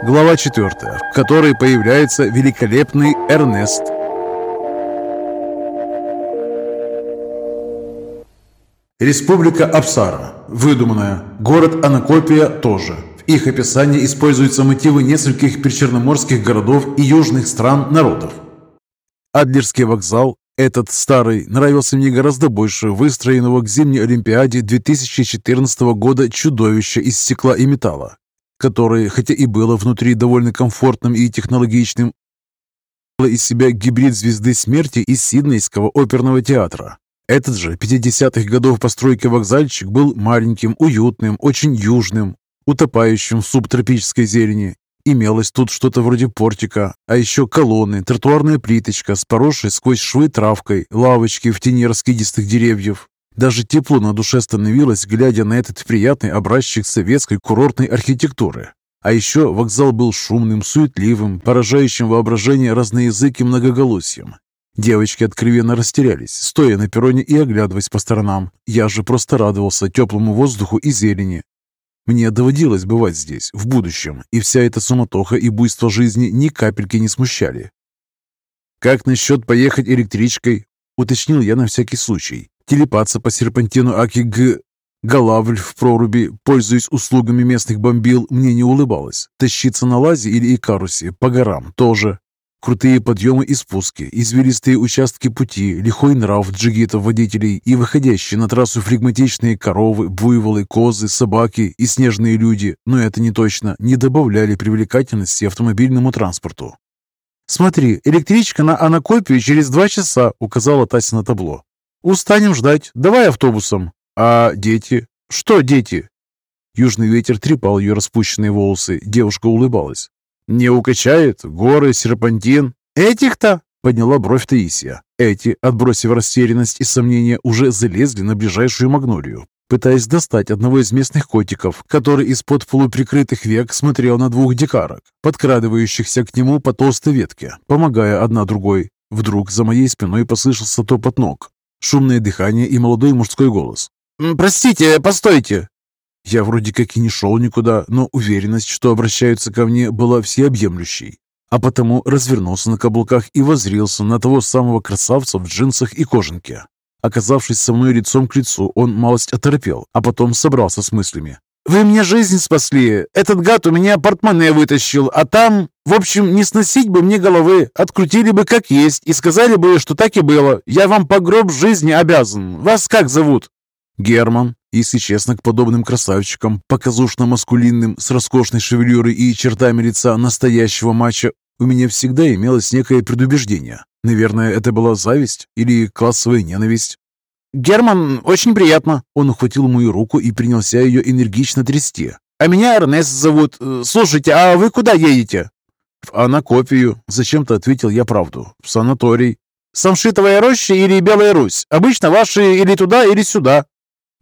Глава 4, в которой появляется великолепный Эрнест. Республика Апсара. Выдуманная. Город Анакопия тоже. В их описании используются мотивы нескольких причерноморских городов и южных стран народов. Адлерский вокзал, этот старый, нравился мне гораздо больше выстроенного к зимней Олимпиаде 2014 года чудовища из стекла и металла, которое, хотя и было внутри довольно комфортным и технологичным, из себя гибрид звезды смерти из Сиднейского оперного театра. Этот же 50-х годов постройки вокзальчик был маленьким, уютным, очень южным, утопающим в субтропической зелени. Имелось тут что-то вроде портика, а еще колонны, тротуарная плиточка с поросшей сквозь швы травкой, лавочки в тени раскидистых деревьев. Даже тепло на душе становилось, глядя на этот приятный образчик советской курортной архитектуры. А еще вокзал был шумным, суетливым, поражающим воображение разноязыким многоголосием. Девочки откровенно растерялись, стоя на перроне и оглядываясь по сторонам. Я же просто радовался теплому воздуху и зелени. Мне доводилось бывать здесь, в будущем, и вся эта суматоха и буйство жизни ни капельки не смущали. «Как насчет поехать электричкой?» — уточнил я на всякий случай. Телепаться по серпантину Аки Г... Галавль в проруби, пользуясь услугами местных бомбил, мне не улыбалось. Тащиться на лазе или икарусе по горам тоже. Крутые подъемы и спуски, извилистые участки пути, лихой нрав джигитов-водителей и выходящие на трассу флегматичные коровы, буйволы, козы, собаки и снежные люди, но это не точно, не добавляли привлекательности автомобильному транспорту. «Смотри, электричка на Анакопию через два часа», — указала Тася на табло. «Устанем ждать. Давай автобусом». «А дети?» «Что дети?» Южный ветер трепал ее распущенные волосы. Девушка улыбалась. «Не укачает? Горы, серпантин?» «Этих-то?» — подняла бровь Таисия. Эти, отбросив растерянность и сомнения, уже залезли на ближайшую магнолию, пытаясь достать одного из местных котиков, который из-под полуприкрытых век смотрел на двух дикарок, подкрадывающихся к нему по толстой ветке, помогая одна другой. Вдруг за моей спиной послышался топот ног, шумное дыхание и молодой мужской голос. «Простите, постойте!» Я вроде как и не шел никуда, но уверенность, что обращаются ко мне, была всеобъемлющей. А потому развернулся на каблуках и возрился на того самого красавца в джинсах и кожанке. Оказавшись со мной лицом к лицу, он малость оторопел, а потом собрался с мыслями. «Вы мне жизнь спасли! Этот гад у меня портмоне вытащил, а там... В общем, не сносить бы мне головы, открутили бы как есть и сказали бы, что так и было. Я вам по гроб жизни обязан. Вас как зовут?» «Герман», если честно, к подобным красавчикам, показушно-маскулинным, с роскошной шевелюрой и чертами лица настоящего матча, у меня всегда имелось некое предубеждение. Наверное, это была зависть или классовая ненависть. «Герман, очень приятно!» Он ухватил мою руку и принялся ее энергично трясти. «А меня Эрнест зовут. Слушайте, а вы куда едете?» «В Анакопию», — зачем-то ответил я правду. «В санаторий». «Самшитовая роща или Белая Русь? Обычно ваши или туда, или сюда».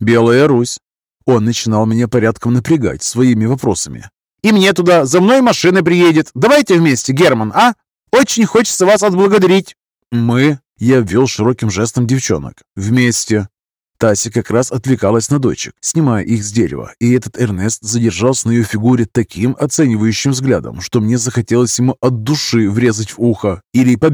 «Белая Русь». Он начинал меня порядком напрягать своими вопросами. «И мне туда, за мной машина приедет. Давайте вместе, Герман, а? Очень хочется вас отблагодарить». «Мы?» Я ввел широким жестом девчонок. «Вместе». Тася как раз отвлекалась на дочек, снимая их с дерева, и этот Эрнест задержался на ее фигуре таким оценивающим взглядом, что мне захотелось ему от души врезать в ухо или по.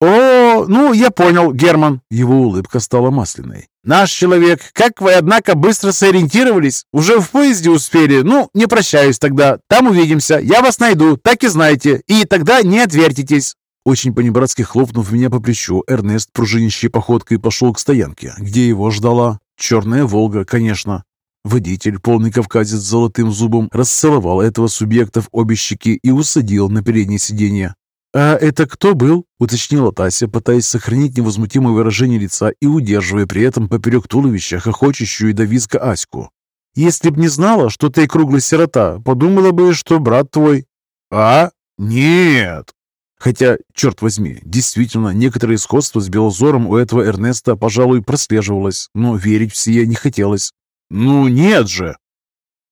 «О, ну, я понял, Герман!» Его улыбка стала масляной. «Наш человек, как вы, однако, быстро сориентировались? Уже в поезде успели? Ну, не прощаюсь тогда. Там увидимся. Я вас найду, так и знаете. И тогда не отвертитесь». Очень понебратски хлопнув меня по плечу, Эрнест пружинищей походкой пошел к стоянке, где его ждала черная «Волга», конечно. Водитель, полный кавказец с золотым зубом, расцеловал этого субъекта в обе щеки и усадил на переднее сиденье. «А это кто был?» — уточнила Тася, пытаясь сохранить невозмутимое выражение лица и удерживая при этом поперек туловища хохочущую до визга Аську. «Если б не знала, что ты круглый сирота, подумала бы, что брат твой». «А? Нет!» Хотя, черт возьми, действительно, некоторое сходство с Белозором у этого Эрнеста, пожалуй, прослеживалось, но верить в сие не хотелось. «Ну нет же!»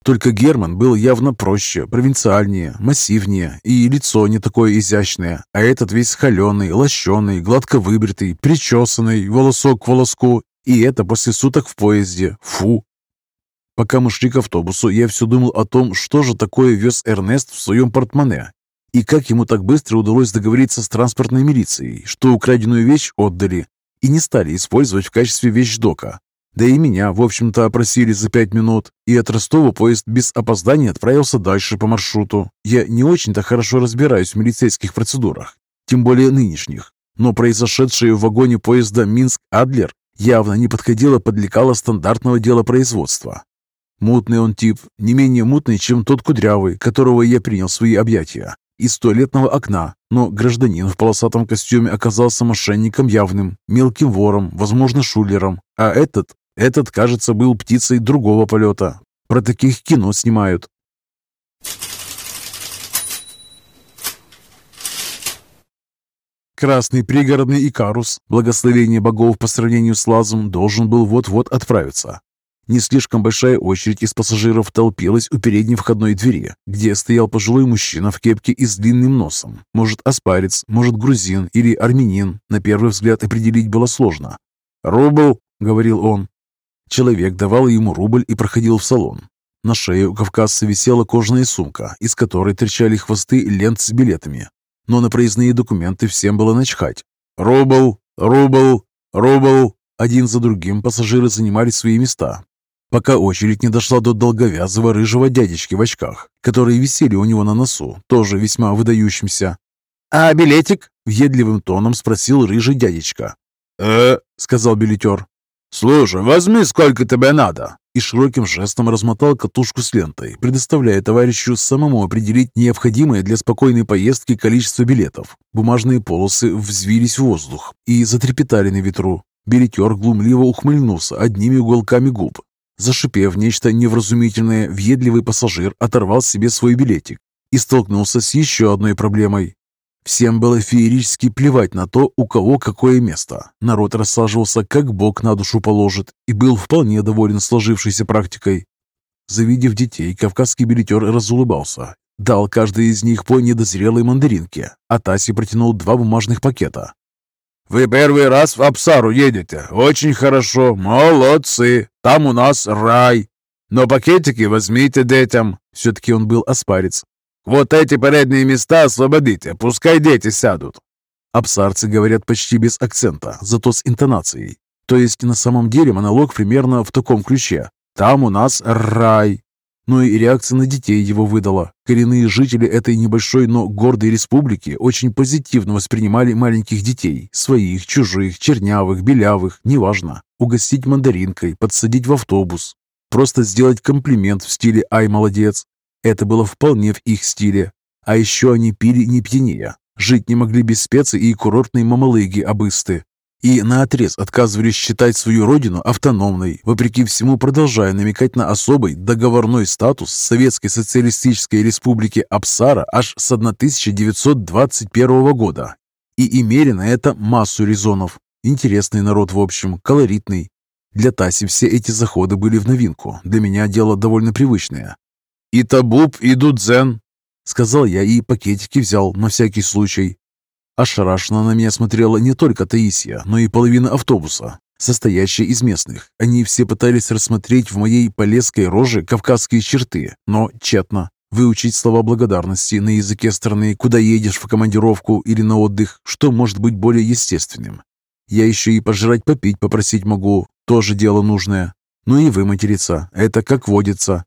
Только Герман был явно проще, провинциальнее, массивнее и лицо не такое изящное, а этот весь холеный, лощеный, гладко выбритый, причесанный, волосок к волоску, и это после суток в поезде. Фу! Пока мы шли к автобусу, я все думал о том, что же такое вез Эрнест в своем портмоне. И как ему так быстро удалось договориться с транспортной милицией, что украденную вещь отдали и не стали использовать в качестве вещдока. Да и меня, в общем-то, опросили за пять минут, и от Ростова поезд без опозданий отправился дальше по маршруту. Я не очень-то хорошо разбираюсь в милицейских процедурах, тем более нынешних, но произошедшее в вагоне поезда Минск-Адлер явно не подходило под лекало стандартного дела производства. Мутный он тип, не менее мутный, чем тот кудрявый, которого я принял в свои объятия, из туалетного окна, но гражданин в полосатом костюме оказался мошенником явным, мелким вором, возможно, шулером, а этот, этот, кажется, был птицей другого полета. Про таких кино снимают. Красный пригородный Икарус, благословение богов по сравнению с Лазом, должен был вот-вот отправиться. Не слишком большая очередь из пассажиров толпилась у передней входной двери, где стоял пожилой мужчина в кепке и с длинным носом. Может, аспарец, может, грузин или армянин. На первый взгляд определить было сложно. «Рубль!» — говорил он. Человек давал ему рубль и проходил в салон. На шее у кавказца висела кожаная сумка, из которой торчали хвосты лент с билетами. Но на проездные документы всем было начхать. «Рубль! Рубль! Рубль!» Один за другим пассажиры занимали свои места, пока очередь не дошла до долговязого рыжего дядечки в очках, которые висели у него на носу, тоже весьма выдающимся. «А билетик?» – въедливым тоном спросил рыжий дядечка. «Э?» – сказал билетер. «Слушай, возьми, сколько тебе надо!» И широким жестом размотал катушку с лентой, предоставляя товарищу самому определить необходимое для спокойной поездки количество билетов. Бумажные полосы взвились в воздух и затрепетали на ветру. Билетер глумливо ухмыльнулся одними уголками губ, Зашипев нечто невразумительное, въедливый пассажир оторвал себе свой билетик и столкнулся с еще одной проблемой. Всем было феерически плевать на то, у кого какое место. Народ рассаживался, как Бог на душу положит, и был вполне доволен сложившейся практикой. Завидев детей, кавказский билетер разулыбался. Дал каждый из них по недозрелой мандаринке, а Таси протянул два бумажных пакета. «Вы первый раз в Апсару едете. Очень хорошо. Молодцы. Там у нас рай. Но пакетики возьмите детям». Все-таки он был аспарец. «Вот эти передние места освободите. Пускай дети сядут». Апсарцы говорят почти без акцента, зато с интонацией. То есть на самом деле монолог примерно в таком ключе. «Там у нас рай но и реакция на детей его выдала. Коренные жители этой небольшой, но гордой республики очень позитивно воспринимали маленьких детей, своих, чужих, чернявых, белявых, неважно. Угостить мандаринкой, подсадить в автобус, просто сделать комплимент в стиле «Ай, молодец». Это было вполне в их стиле. А еще они пили не пьянее. Жить не могли без специй и курортной мамалыги абысты и наотрез отказывались считать свою родину автономной, вопреки всему продолжая намекать на особый договорной статус Советской Социалистической Республики Апсара аж с 1921 года. И имели на это массу резонов. Интересный народ, в общем, колоритный. Для Таси все эти заходы были в новинку, для меня дело довольно привычное. «И табуб, и дудзен», — сказал я и пакетики взял на всякий случай. Ошарашенно на меня смотрела не только Таисия, но и половина автобуса, состоящая из местных. Они все пытались рассмотреть в моей полезской роже кавказские черты, но тщетно. Выучить слова благодарности на языке страны, куда едешь в командировку или на отдых, что может быть более естественным. Я еще и пожрать попить попросить могу, тоже дело нужное. Ну и выматериться, это как водится.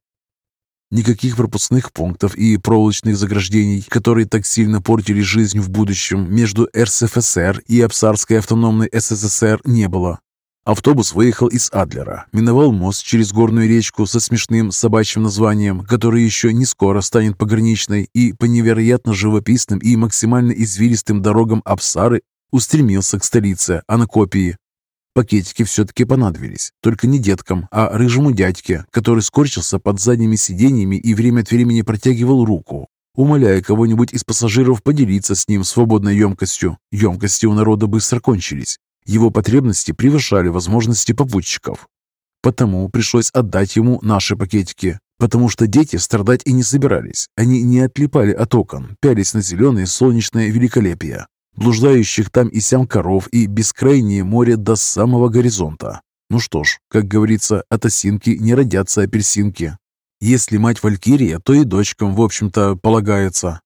Никаких пропускных пунктов и проволочных заграждений, которые так сильно портили жизнь в будущем между РСФСР и Абсарской автономной СССР не было. Автобус выехал из Адлера, миновал мост через горную речку со смешным собачьим названием, который еще не скоро станет пограничной, и по невероятно живописным и максимально извилистым дорогам Абсары устремился к столице Анакопии, Пакетики все-таки понадобились, только не деткам, а рыжему дядьке, который скорчился под задними сиденьями и время от времени протягивал руку, умоляя кого-нибудь из пассажиров поделиться с ним свободной емкостью. Емкости у народа быстро кончились. Его потребности превышали возможности попутчиков. Потому пришлось отдать ему наши пакетики, потому что дети страдать и не собирались. Они не отлипали от окон, пялись на зеленое солнечное великолепие блуждающих там и сям коров и бескрайнее море до самого горизонта. Ну что ж, как говорится, от осинки не родятся апельсинки. Если мать Валькирия, то и дочкам, в общем-то, полагается.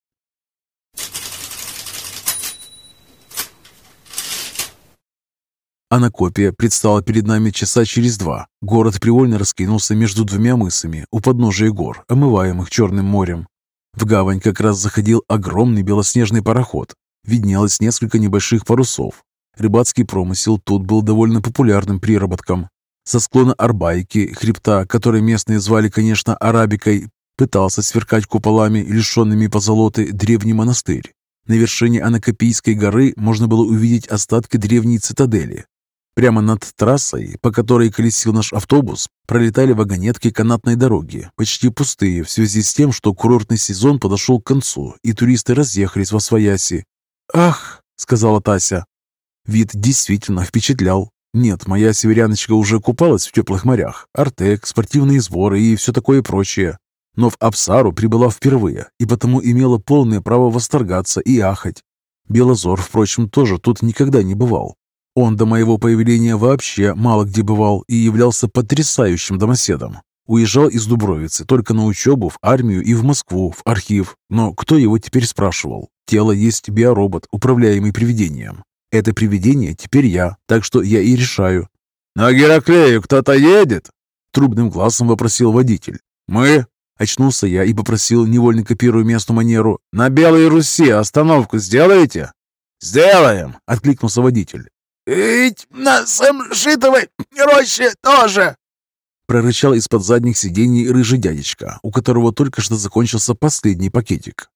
Анакопия предстала перед нами часа через два. Город привольно раскинулся между двумя мысами у подножия гор, омываемых Черным морем. В гавань как раз заходил огромный белоснежный пароход. Виднелось несколько небольших парусов. Рыбацкий промысел тут был довольно популярным приработком. Со склона Арбайки, хребта, который местные звали, конечно, Арабикой, пытался сверкать куполами, лишенными позолоты, древний монастырь. На вершине Анакопийской горы можно было увидеть остатки древней цитадели, Прямо над трассой, по которой колесил наш автобус, пролетали вагонетки канатной дороги, почти пустые в связи с тем, что курортный сезон подошел к концу, и туристы разъехались во свояси. «Ах!» — сказала Тася. Вид действительно впечатлял. Нет, моя северяночка уже купалась в теплых морях, артек, спортивные сборы и все такое прочее. Но в Апсару прибыла впервые, и потому имела полное право восторгаться и ахать. Белозор, впрочем, тоже тут никогда не бывал, он до моего появления вообще мало где бывал и являлся потрясающим домоседом. Уезжал из Дубровицы только на учебу, в армию и в Москву, в архив. Но кто его теперь спрашивал? Тело есть биоробот, управляемый привидением. Это привидение теперь я, так что я и решаю. «На Гераклею кто-то едет?» Трубным глазом вопросил водитель. «Мы?» Очнулся я и попросил, невольно копируя местную манеру. «На Белой Руси остановку сделаете?» «Сделаем!» — откликнулся водитель. «Ведь на самшитовой роще тоже!» Прорычал из-под задних сидений рыжий дядечка, у которого только что закончился последний пакетик.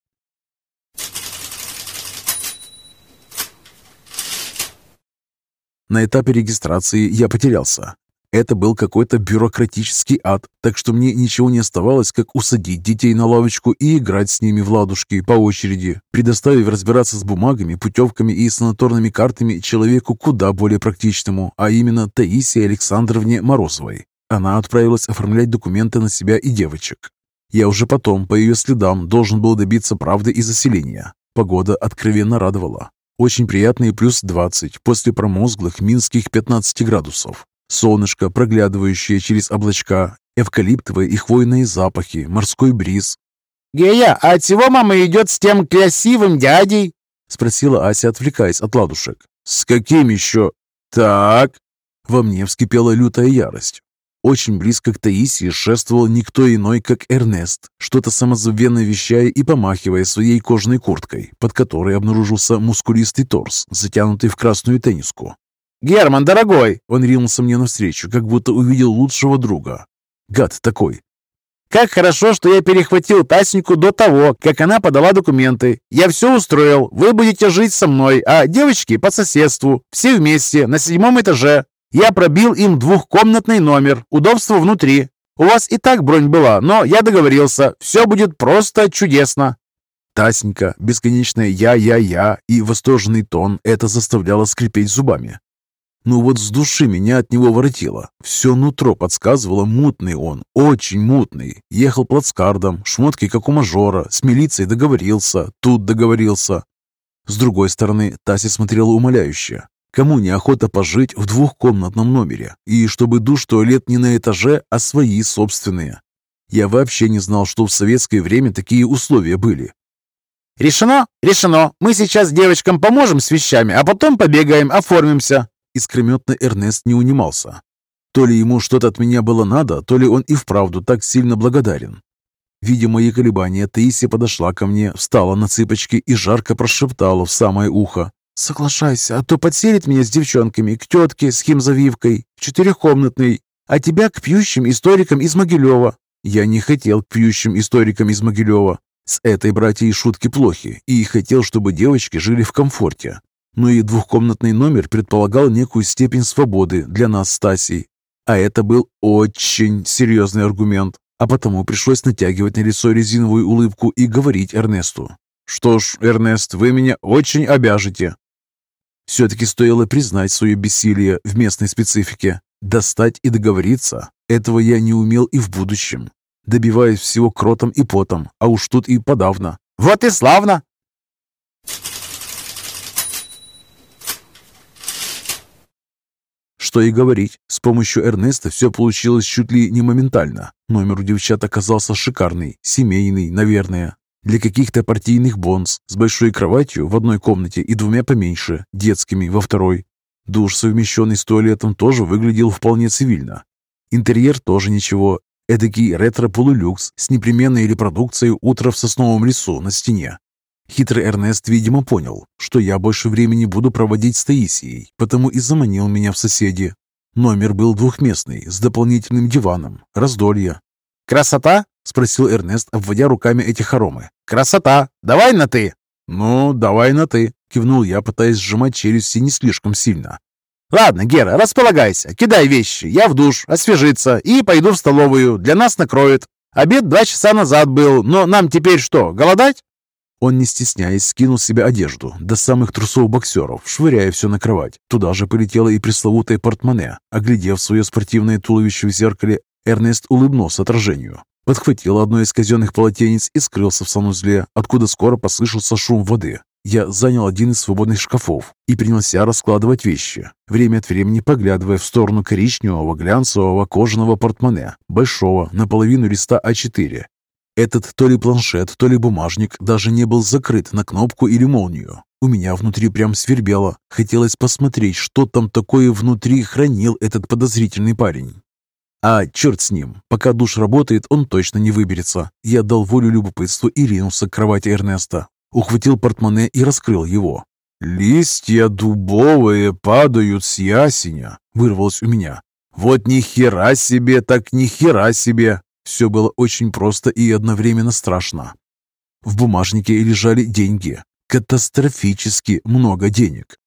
На этапе регистрации я потерялся. Это был какой-то бюрократический ад, так что мне ничего не оставалось, как усадить детей на лавочку и играть с ними в ладушки по очереди, предоставив разбираться с бумагами, путевками и санаторными картами человеку куда более практичному, а именно Таисии Александровне Морозовой. Она отправилась оформлять документы на себя и девочек. Я уже потом, по ее следам, должен был добиться правды и заселения. Погода откровенно радовала. Очень приятные плюс 20 после промозглых минских 15 градусов. Солнышко, проглядывающее через облачка, эвкалиптовые и хвойные запахи, морской бриз. «Гея, а от чего мама идет с тем красивым дядей?» Спросила Ася, отвлекаясь от ладушек. «С каким еще?» «Так...» Во мне вскипела лютая ярость. Очень близко к Таисии шествовал никто иной, как Эрнест, что-то самозабвенно вещая и помахивая своей кожаной курткой, под которой обнаружился мускулистый торс, затянутый в красную тенниску. «Герман, дорогой!» Он ринулся мне навстречу, как будто увидел лучшего друга. Гад такой. «Как хорошо, что я перехватил Тасеньку до того, как она подала документы. Я все устроил. Вы будете жить со мной, а девочки по соседству. Все вместе, на седьмом этаже. Я пробил им двухкомнатный номер. Удобство внутри. У вас и так бронь была, но я договорился. Все будет просто чудесно». Тасенька, бесконечное «я-я-я» и восторженный тон это заставляло скрипеть зубами. Ну вот с души меня от него воротило. Все нутро подсказывало, мутный он, очень мутный. Ехал плацкардом, шмотки как у мажора, с милицией договорился, тут договорился. С другой стороны, Тася смотрела умоляюще. Кому неохота пожить в двухкомнатном номере, и чтобы душ-туалет не на этаже, а свои собственные. Я вообще не знал, что в советское время такие условия были. «Решено? Решено. Мы сейчас девочкам поможем с вещами, а потом побегаем, оформимся. Искрометно Эрнест не унимался. То ли ему что-то от меня было надо, то ли он и вправду так сильно благодарен. Видя мои колебания, Таисия подошла ко мне, встала на цыпочки и жарко прошептала в самое ухо. «Соглашайся, а то подселит меня с девчонками к тетке с химзавивкой, в четырехкомнатной, а тебя к пьющим историкам из Могилева». Я не хотел к пьющим историкам из Могилева. С этой братьей шутки плохи, и хотел, чтобы девочки жили в комфорте но и двухкомнатный номер предполагал некую степень свободы для нас с. А это был очень серьезный аргумент, а потому пришлось натягивать на лицо резиновую улыбку и говорить Эрнесту. «Что ж, Эрнест, вы меня очень обяжете». Все-таки стоило признать свое бессилие в местной специфике. Достать и договориться – этого я не умел и в будущем. Добиваясь всего кротом и потом, а уж тут и подавно. «Вот и славно!» Что и говорить, с помощью Эрнеста все получилось чуть ли не моментально. Номер у девчат оказался шикарный, семейный, наверное. Для каких-то партийных бонс, с большой кроватью в одной комнате и двумя поменьше, детскими во второй. Душ, совмещенный с туалетом, тоже выглядел вполне цивильно. Интерьер тоже ничего. Эдакий ретро-полулюкс с непременной репродукцией утра в сосновом лесу на стене. Хитрый Эрнест, видимо, понял, что я больше времени буду проводить с Таисией, потому и заманил меня в соседи. Номер был двухместный, с дополнительным диваном, раздолье. «Красота?» – спросил Эрнест, обводя руками эти хоромы. «Красота! Давай на «ты»!» «Ну, давай на «ты», – кивнул я, пытаясь сжимать челюсти не слишком сильно. «Ладно, Гера, располагайся, кидай вещи, я в душ, освежиться и пойду в столовую, для нас накроют. Обед два часа назад был, но нам теперь что, голодать?» Он, не стесняясь, скинул себе одежду до самых трусов боксеров, швыряя все на кровать. Туда же полетело и пресловутое портмоне. Оглядев свое спортивное туловище в зеркале, Эрнест улыбнулся отражению. Подхватил одно из казенных полотенец и скрылся в санузле, откуда скоро послышался шум воды. Я занял один из свободных шкафов и принялся раскладывать вещи, время от времени поглядывая в сторону коричневого глянцевого кожаного портмоне, большого, наполовину листа А4, этот то ли планшет, то ли бумажник даже не был закрыт на кнопку или молнию. У меня внутри прям свербело. Хотелось посмотреть, что там такое внутри хранил этот подозрительный парень. А черт с ним, пока душ работает, он точно не выберется. Я дал волю любопытству и ринулся к кровати Эрнеста. Ухватил портмоне и раскрыл его. «Листья дубовые падают с ясеня», — вырвалось у меня. «Вот ни хера себе, так ни хера себе!» Все было очень просто и одновременно страшно. В бумажнике лежали деньги. Катастрофически много денег.